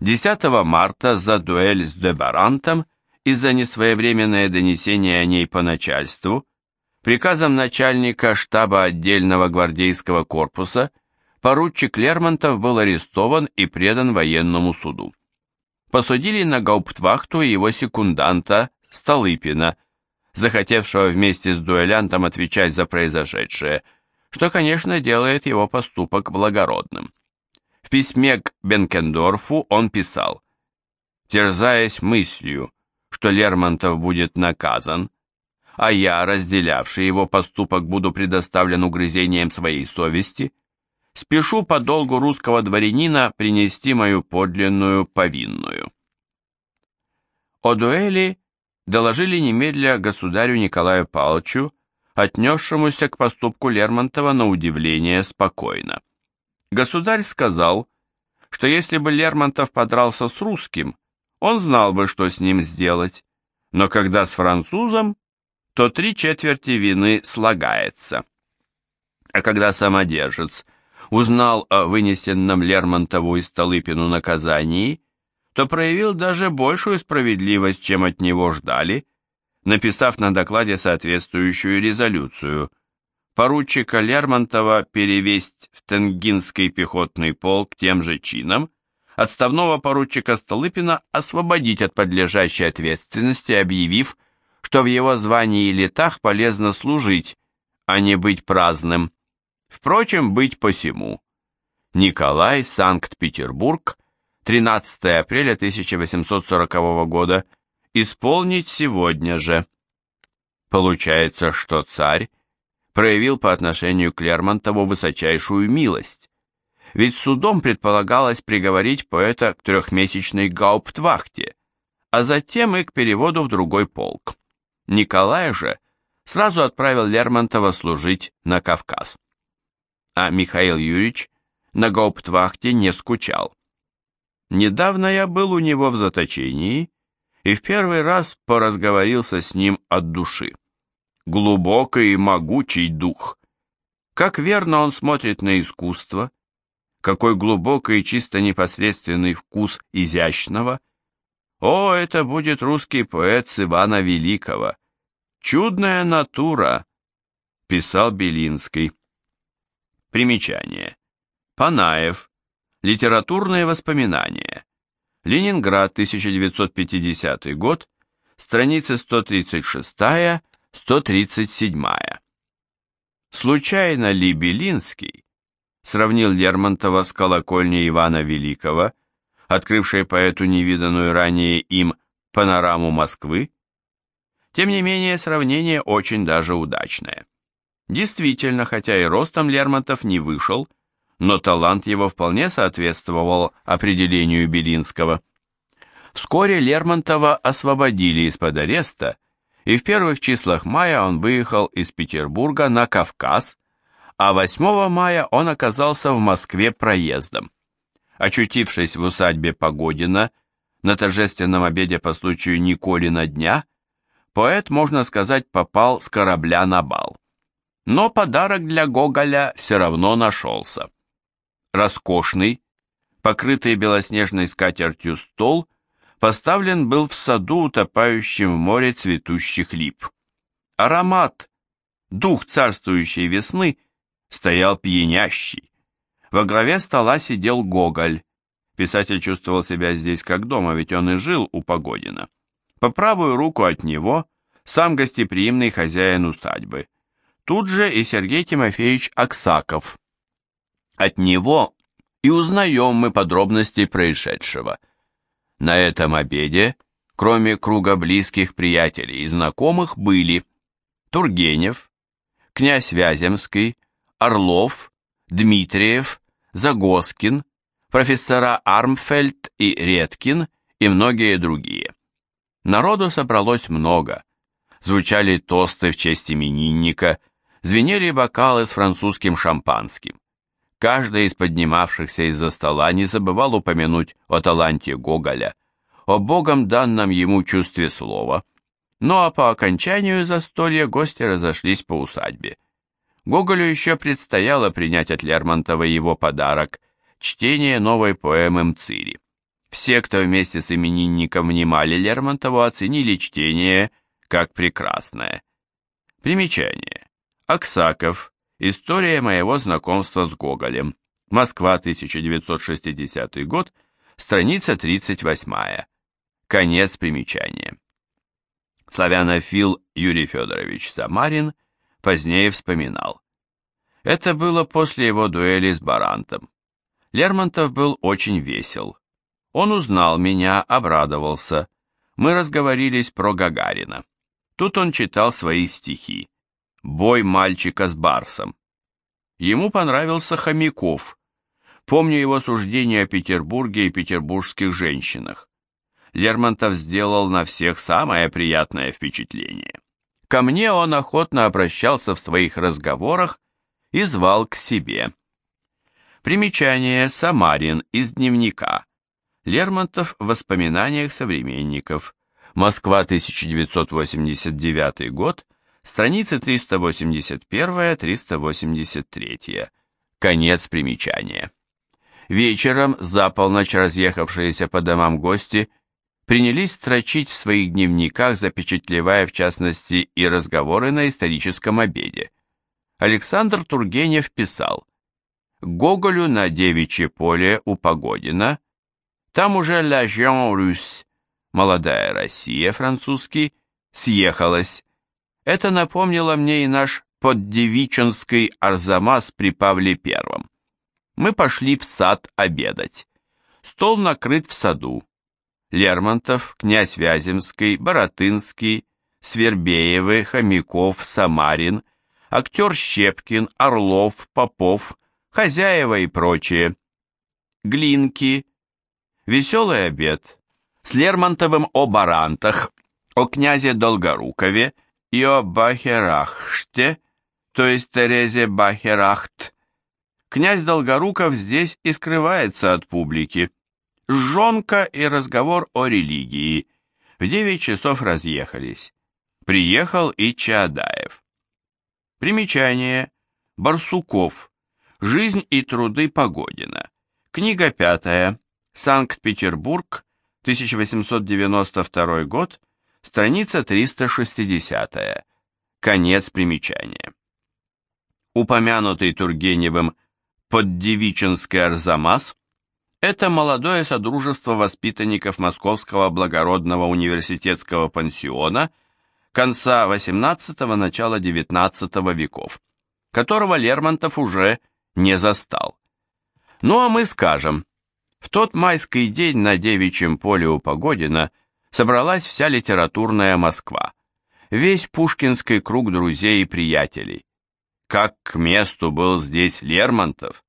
10 марта за дуэль с Дебарантом из-за несвоевременное донесение о ней по начальству, приказом начальника штаба отдельного гвардейского корпуса поручик Лермонтов был арестован и предан военному суду. Посудили на гауптвахту его секунданта Столыпина, захотевшего вместе с дуэлянтом отвечать за произошедшее, что, конечно, делает его поступок благородным. В письме к Бенкендорфу он писал, «Терзаясь мыслью, что Лермонтов будет наказан, а я, разделявший его поступок, буду предоставлен угрызением своей совести, спешу по долгу русского дворянина принести мою подлинную повинную». О дуэли доложили немедля государю Николаю Павловичу, отнесшемуся к поступку Лермонтова на удивление спокойно. Государь сказал, что если бы Лермонтов подрался с русским, он знал бы, что с ним сделать, но когда с французом, то три четверти вины слагается. А когда самодержец узнал о вынесенном Лермонтову и Столыпину наказании, то проявил даже большую справедливость, чем от него ждали, написав на докладе соответствующую резолюцию. Поручика Лермонтова перевесть в Тенгинский пехотный полк тем же чином, отставного поручика Столыпина освободить от подлежащей ответственности, объявив, что в его звании и летах полезно служить, а не быть праздным. Впрочем, быть посему. Николай, Санкт-Петербург, 13 апреля 1840 года, исполнить сегодня же. Получается, что царь проявил по отношению к Лермонтову высочайшую милость, ведь судом предполагалось приговорить поэта к трехмесячной гауптвахте, а затем и к переводу в другой полк. Николай же сразу отправил Лермонтова служить на Кавказ. А Михаил Юрьевич на гауптвахте не скучал. Недавно я был у него в заточении и в первый раз поразговорился с ним от души глубокий и могучий дух. Как верно он смотрит на искусство, какой глубокий и чисто непосредственный вкус изящного. О, это будет русский поэт Ивана Великого. Чудная натура, писал Белинский. Примечание. Панаев. Литературные воспоминания. Ленинград, 1950 год, страница 136 137. Случайно ли Белинский сравнил Лермонтова с колокольней Ивана Великого, открывшей поэту невиданную ранее им панораму Москвы? Тем не менее, сравнение очень даже удачное. Действительно, хотя и ростом Лермонтов не вышел, но талант его вполне соответствовал определению Белинского. Вскоре Лермонтова освободили из-под ареста и в первых числах мая он выехал из Петербурга на Кавказ, а 8 мая он оказался в Москве проездом. Очутившись в усадьбе Погодина на торжественном обеде по случаю Николина дня, поэт, можно сказать, попал с корабля на бал. Но подарок для Гоголя все равно нашелся. Роскошный, покрытый белоснежной скатертью стол поставлен был в саду, утопающем в море цветущих лип. Аромат, дух царствующей весны, стоял пьянящий. Во главе стола сидел Гоголь. Писатель чувствовал себя здесь как дома, ведь он и жил у Погодина. По правую руку от него сам гостеприимный хозяин усадьбы. Тут же и Сергей Тимофеевич Аксаков. От него и узнаем мы подробности происшедшего – на этом обеде, кроме круга близких приятелей и знакомых, были Тургенев, князь Вяземский, Орлов, Дмитриев, Загоскин, профессора Армфельд и Редкин и многие другие. Народу собралось много. Звучали тосты в честь именинника, звенели бокалы с французским шампанским. Каждый из поднимавшихся из-за стола не забывал упомянуть о таланте Гоголя, о богом данном ему чувстве слова. Ну а по окончанию застолья гости разошлись по усадьбе. Гоголю еще предстояло принять от Лермонтова его подарок – чтение новой поэмы Мцири. все, кто вместе с именинником внимали Лермонтову, оценили чтение как прекрасное. Примечание. Аксаков. История моего знакомства с Гоголем. Москва, 1960 год. Страница 38. Конец примечания. Славянофил Юрий Федорович Самарин позднее вспоминал. Это было после его дуэли с Барантом. Лермонтов был очень весел. Он узнал меня, обрадовался. Мы разговорились про Гагарина. Тут он читал свои стихи. «Бой мальчика с барсом». Ему понравился Хомяков. Помню его суждение о Петербурге и петербургских женщинах. Лермонтов сделал на всех самое приятное впечатление. Ко мне он охотно обращался в своих разговорах и звал к себе. Примечание Самарин из дневника. Лермонтов в воспоминаниях современников. Москва, 1989 год, страницы 381-383. Конец примечания. Вечером, за полночь разъехавшиеся по домам гости – принялись строчить в своих дневниках, запечатлевая в частности и разговоры на историческом обеде. Александр Тургенев писал «Гоголю на Девичье поле у Погодина, там уже «La Jean Russe», «Молодая Россия» французский, съехалась. Это напомнило мне и наш поддевиченский Арзамас при Павле Первом. Мы пошли в сад обедать. Стол накрыт в саду. Лермонтов, князь Вяземский, Боротынский, Свербеевы, Хомяков, Самарин, актер Щепкин, Орлов, Попов, хозяева и прочие. Глинки, веселый обед, с Лермонтовым о барантах, о князе Долгорукове и о Бахерахште, то есть Терезе Бахерахт. Князь Долгоруков здесь и скрывается от публики жонка и разговор о религии. В девять часов разъехались. Приехал и Чаадаев. Примечание. Барсуков. Жизнь и труды Погодина. Книга пятая. Санкт-Петербург, 1892 год, страница 360. Конец примечания. Упомянутый Тургеневым поддевиченский Арзамас это молодое содружество воспитанников Московского благородного университетского пансиона конца XVIII – начала XIX веков, которого Лермонтов уже не застал. Ну а мы скажем, в тот майский день на девичьем поле у Погодина собралась вся литературная Москва, весь пушкинский круг друзей и приятелей. Как к месту был здесь Лермонтов,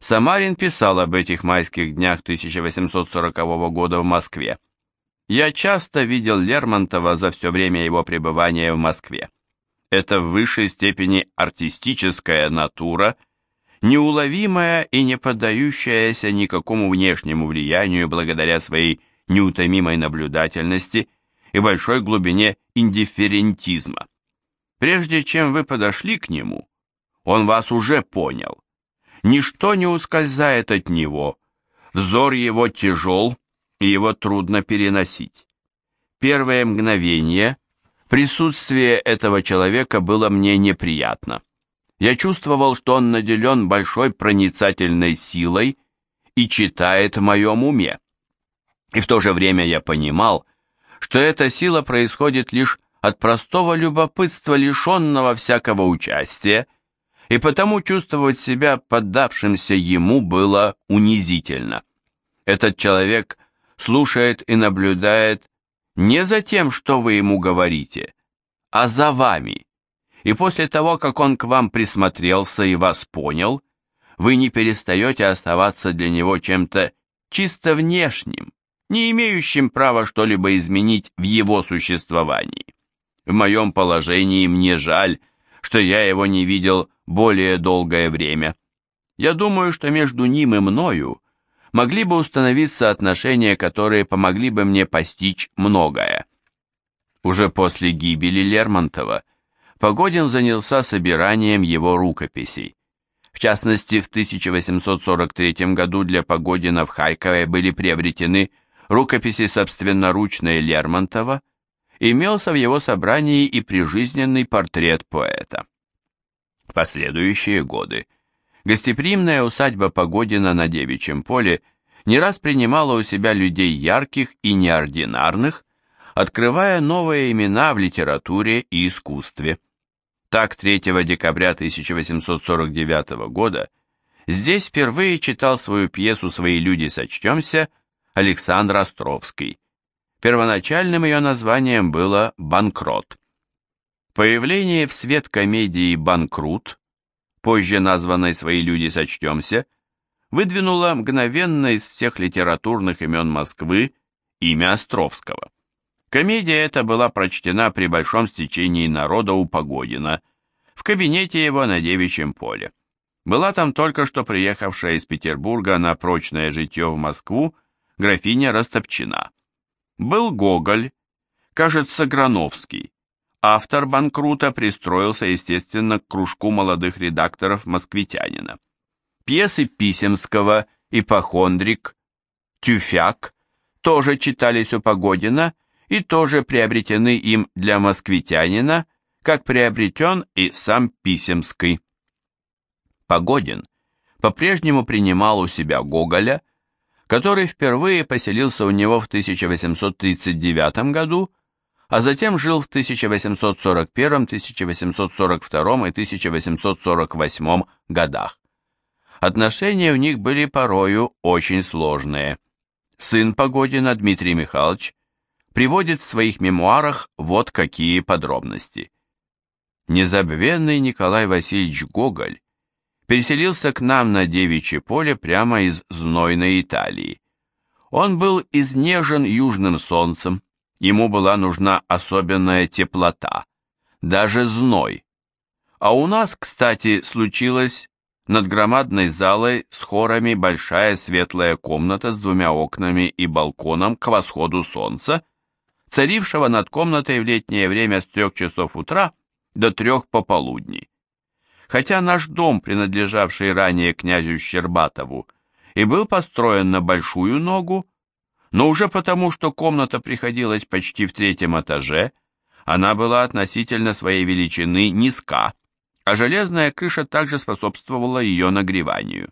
Самарин писал об этих майских днях 1840 года в Москве. «Я часто видел Лермонтова за все время его пребывания в Москве. Это в высшей степени артистическая натура, неуловимая и не поддающаяся никакому внешнему влиянию благодаря своей неутомимой наблюдательности и большой глубине индифферентизма. Прежде чем вы подошли к нему, он вас уже понял Ничто не ускользает от него, взор его тяжел, и его трудно переносить. Первое мгновение присутствие этого человека было мне неприятно. Я чувствовал, что он наделен большой проницательной силой и читает в моем уме. И в то же время я понимал, что эта сила происходит лишь от простого любопытства, лишенного всякого участия, и потому чувствовать себя поддавшимся ему было унизительно. Этот человек слушает и наблюдает не за тем, что вы ему говорите, а за вами. И после того, как он к вам присмотрелся и вас понял, вы не перестаете оставаться для него чем-то чисто внешним, не имеющим права что-либо изменить в его существовании. В моем положении мне жаль, что я его не видел более долгое время. Я думаю, что между ним и мною могли бы установиться отношения, которые помогли бы мне постичь многое. Уже после гибели Лермонтова Погодин занялся собиранием его рукописей. В частности, в 1843 году для Погодина в Харькове были приобретены рукописи собственноручные Лермонтова, имелся в его собрании и прижизненный портрет поэта. Последующие годы гостеприимная усадьба Погодина на Девичьем поле не раз принимала у себя людей ярких и неординарных, открывая новые имена в литературе и искусстве. Так, 3 декабря 1849 года здесь впервые читал свою пьесу «Свои люди сочтемся» Александр Островский. Первоначальным ее названием было «Банкрот». Появление в свет комедии «Банкрут», позже названной «Свои люди сочтемся», выдвинуло мгновенно из всех литературных имен Москвы имя Островского. Комедия эта была прочтена при большом стечении народа у Погодина, в кабинете его на Девичьем поле. Была там только что приехавшая из Петербурга на прочное житье в Москву графиня Растопчина. Был Гоголь, кажется, Грановский. Автор «Банкрута» пристроился, естественно, к кружку молодых редакторов «Москвитянина». Пьесы Писемского, «Ипохондрик», «Тюфяк» тоже читались у Погодина и тоже приобретены им для «Москвитянина», как приобретен и сам Писемский. Погодин по-прежнему принимал у себя Гоголя, который впервые поселился у него в 1839 году, а затем жил в 1841, 1842 и 1848 годах. Отношения у них были порою очень сложные. Сын Погодина, Дмитрий Михайлович, приводит в своих мемуарах вот какие подробности. Незабвенный Николай Васильевич Гоголь переселился к нам на Девичье поле прямо из знойной Италии. Он был изнежен южным солнцем, ему была нужна особенная теплота, даже зной. А у нас, кстати, случилось над громадной залой с хорами большая светлая комната с двумя окнами и балконом к восходу солнца, царившего над комнатой в летнее время с трех часов утра до трех пополудни. Хотя наш дом, принадлежавший ранее князю Щербатову, и был построен на большую ногу, но уже потому, что комната приходилась почти в третьем этаже, она была относительно своей величины низка, а железная крыша также способствовала ее нагреванию.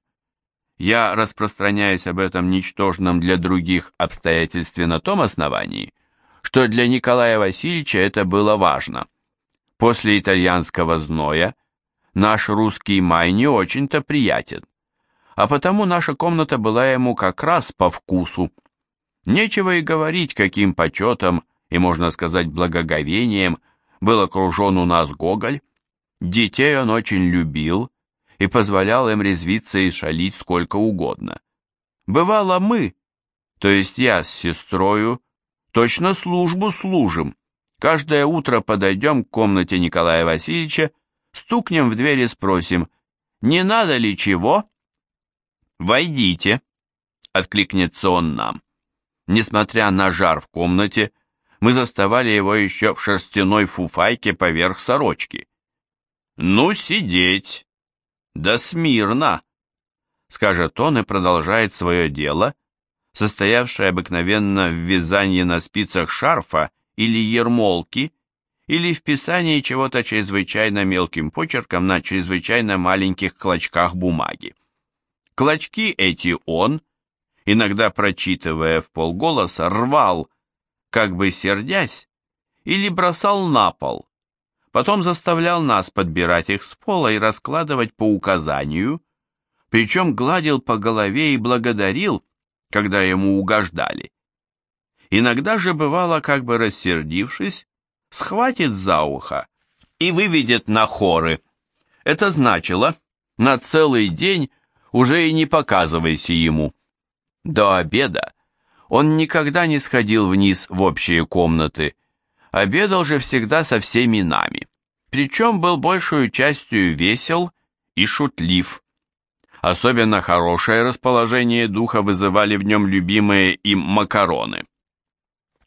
Я распространяюсь об этом ничтожном для других обстоятельстве на том основании, что для Николая Васильевича это было важно. После итальянского зноя наш русский май не очень-то приятен, а потому наша комната была ему как раз по вкусу. Нечего и говорить, каким почетом и, можно сказать, благоговением был окружен у нас Гоголь, Детей он очень любил и позволял им резвиться и шалить сколько угодно. Бывало мы, то есть я с сестрою, точно службу служим. Каждое утро подойдем к комнате Николая Васильевича, стукнем в дверь и спросим, не надо ли чего? «Войдите», — откликнется он нам. Несмотря на жар в комнате, мы заставали его еще в шерстяной фуфайке поверх сорочки. «Ну, сидеть! Да смирно!» Скажет он и продолжает свое дело, состоявшее обыкновенно в вязании на спицах шарфа или ермолки, или в писании чего-то чрезвычайно мелким почерком на чрезвычайно маленьких клочках бумаги. Клочки эти он, иногда прочитывая в полголоса, рвал, как бы сердясь, или бросал на пол, Потом заставлял нас подбирать их с пола и раскладывать по указанию, причем гладил по голове и благодарил, когда ему угождали. Иногда же бывало, как бы рассердившись, схватит за ухо и выведет на хоры. Это значило, на целый день уже и не показывайся ему. До обеда он никогда не сходил вниз в общие комнаты, обедал же всегда со всеми нами, причем был большую частью весел и шутлив. Особенно хорошее расположение духа вызывали в нем любимые им макароны.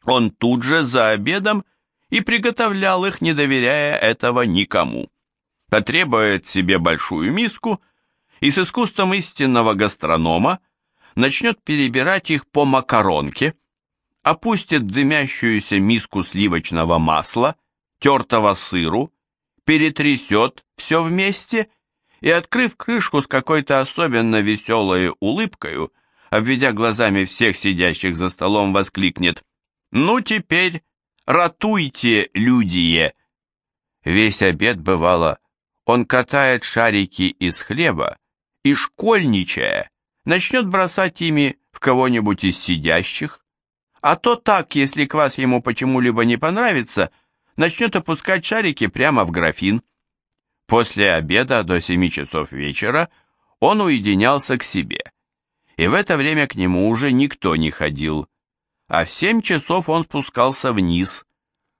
Он тут же за обедом и приготовлял их, не доверяя этого никому. Потребует себе большую миску и с искусством истинного гастронома начнет перебирать их по макаронке, опустит дымящуюся миску сливочного масла, тертого сыру, перетрясет все вместе и, открыв крышку с какой-то особенно веселой улыбкою, обведя глазами всех сидящих за столом, воскликнет «Ну теперь ратуйте, людие!» Весь обед бывало, он катает шарики из хлеба и, школьничая, начнет бросать ими в кого-нибудь из сидящих, а то так, если квас ему почему-либо не понравится, начнет опускать шарики прямо в графин. После обеда до семи часов вечера он уединялся к себе, и в это время к нему уже никто не ходил, а в семь часов он спускался вниз,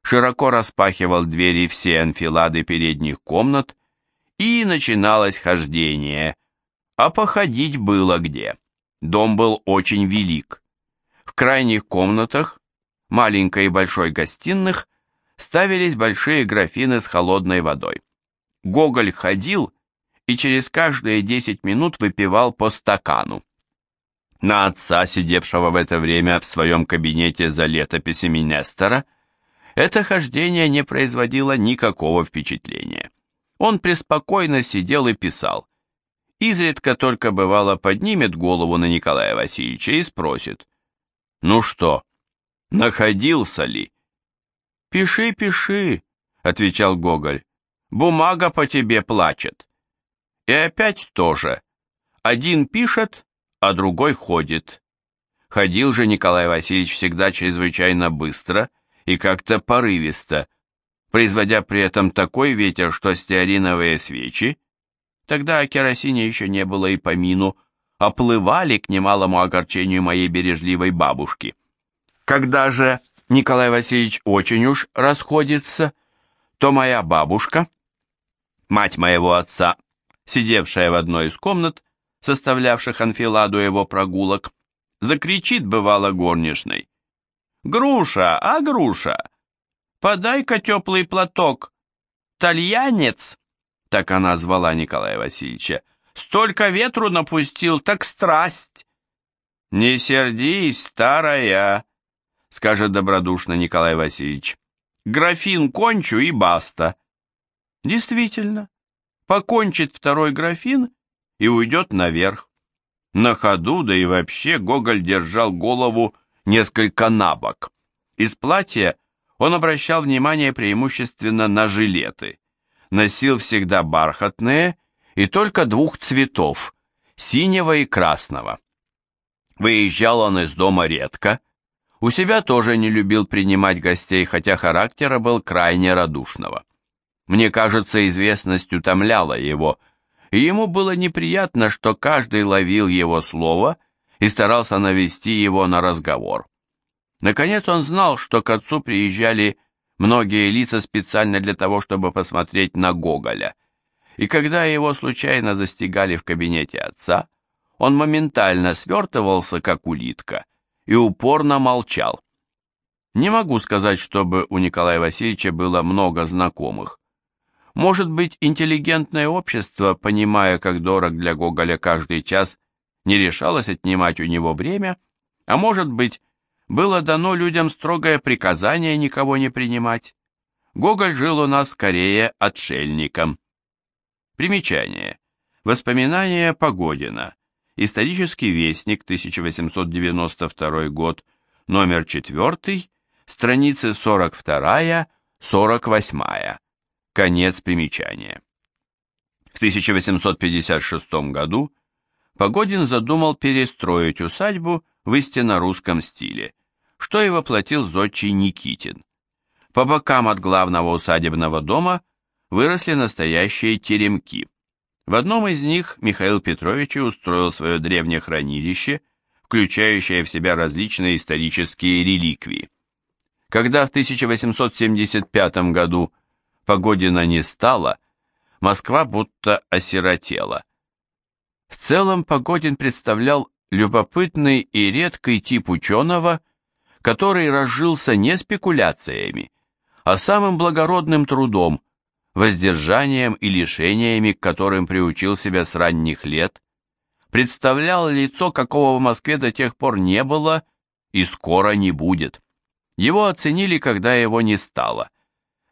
широко распахивал двери все анфилады передних комнат, и начиналось хождение, а походить было где. Дом был очень велик. В крайних комнатах, маленькой и большой гостиных, ставились большие графины с холодной водой. Гоголь ходил и через каждые десять минут выпивал по стакану. На отца, сидевшего в это время в своем кабинете за летописями Нестора, это хождение не производило никакого впечатления. Он преспокойно сидел и писал. Изредка только бывало поднимет голову на Николая Васильевича и спросит. «Ну что, находился ли?» «Пиши, пиши», — отвечал Гоголь. «Бумага по тебе плачет». И опять тоже. Один пишет, а другой ходит. Ходил же Николай Васильевич всегда чрезвычайно быстро и как-то порывисто, производя при этом такой ветер, что стеариновые свечи, тогда о керосине еще не было и помину, оплывали к немалому огорчению моей бережливой бабушки. Когда же Николай Васильевич очень уж расходится, то моя бабушка, мать моего отца, сидевшая в одной из комнат, составлявших анфиладу его прогулок, закричит бывало горничной. «Груша, а груша, подай-ка теплый платок, тальянец!» Так она звала Николая Васильевича. «Столько ветру напустил, так страсть!» «Не сердись, старая!» скажет добродушно Николай Васильевич. Графин кончу и баста. Действительно, покончит второй графин и уйдет наверх. На ходу, да и вообще, Гоголь держал голову несколько набок. Из платья он обращал внимание преимущественно на жилеты. Носил всегда бархатные и только двух цветов, синего и красного. Выезжал он из дома редко, у себя тоже не любил принимать гостей, хотя характера был крайне радушного. Мне кажется, известность утомляла его, и ему было неприятно, что каждый ловил его слово и старался навести его на разговор. Наконец он знал, что к отцу приезжали многие лица специально для того, чтобы посмотреть на Гоголя. И когда его случайно застигали в кабинете отца, он моментально свертывался, как улитка, и упорно молчал. Не могу сказать, чтобы у Николая Васильевича было много знакомых. Может быть, интеллигентное общество, понимая, как дорог для Гоголя каждый час, не решалось отнимать у него время, а может быть, было дано людям строгое приказание никого не принимать. Гоголь жил у нас скорее отшельником. Примечание. Воспоминания Погодина. Исторический вестник, 1892 год, номер 4, страницы 42-48. Конец примечания. В 1856 году Погодин задумал перестроить усадьбу в истинно русском стиле, что и воплотил зодчий Никитин. По бокам от главного усадебного дома выросли настоящие теремки. В одном из них Михаил Петрович устроил свое древнее хранилище, включающее в себя различные исторические реликвии. Когда в 1875 году Погодина не стало, Москва будто осиротела. В целом Погодин представлял любопытный и редкий тип ученого, который разжился не спекуляциями, а самым благородным трудом, воздержанием и лишениями, к которым приучил себя с ранних лет, представлял лицо, какого в Москве до тех пор не было и скоро не будет. Его оценили, когда его не стало.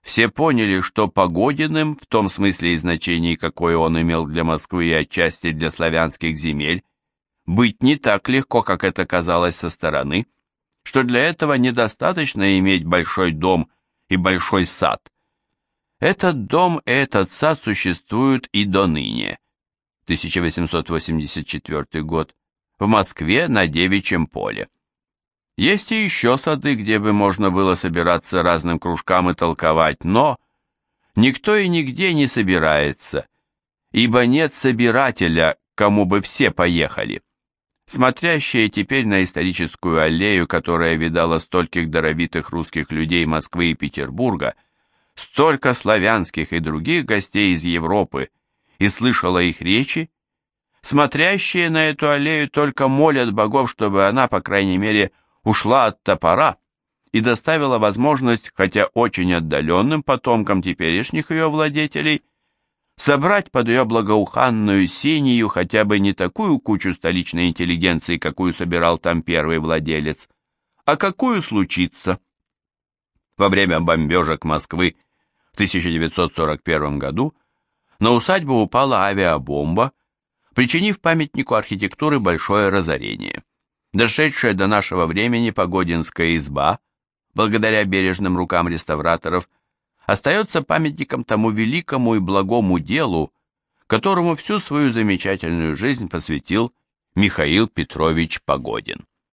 Все поняли, что Погодиным, в том смысле и значении, какое он имел для Москвы и отчасти для славянских земель, быть не так легко, как это казалось со стороны, что для этого недостаточно иметь большой дом и большой сад. Этот дом и этот сад существуют и до ныне. 1884 год. В Москве на Девичьем поле. Есть и еще сады, где бы можно было собираться разным кружкам и толковать, но никто и нигде не собирается, ибо нет собирателя, кому бы все поехали. Смотрящие теперь на историческую аллею, которая видала стольких даровитых русских людей Москвы и Петербурга, столько славянских и других гостей из Европы, и слышала их речи, смотрящие на эту аллею только молят богов, чтобы она, по крайней мере, ушла от топора и доставила возможность, хотя очень отдаленным потомкам теперешних ее владетелей, собрать под ее благоуханную синию хотя бы не такую кучу столичной интеллигенции, какую собирал там первый владелец, а какую случится. Во время бомбежек Москвы в 1941 году на усадьбу упала авиабомба, причинив памятнику архитектуры большое разорение. Дошедшая до нашего времени Погодинская изба, благодаря бережным рукам реставраторов, остается памятником тому великому и благому делу, которому всю свою замечательную жизнь посвятил Михаил Петрович Погодин.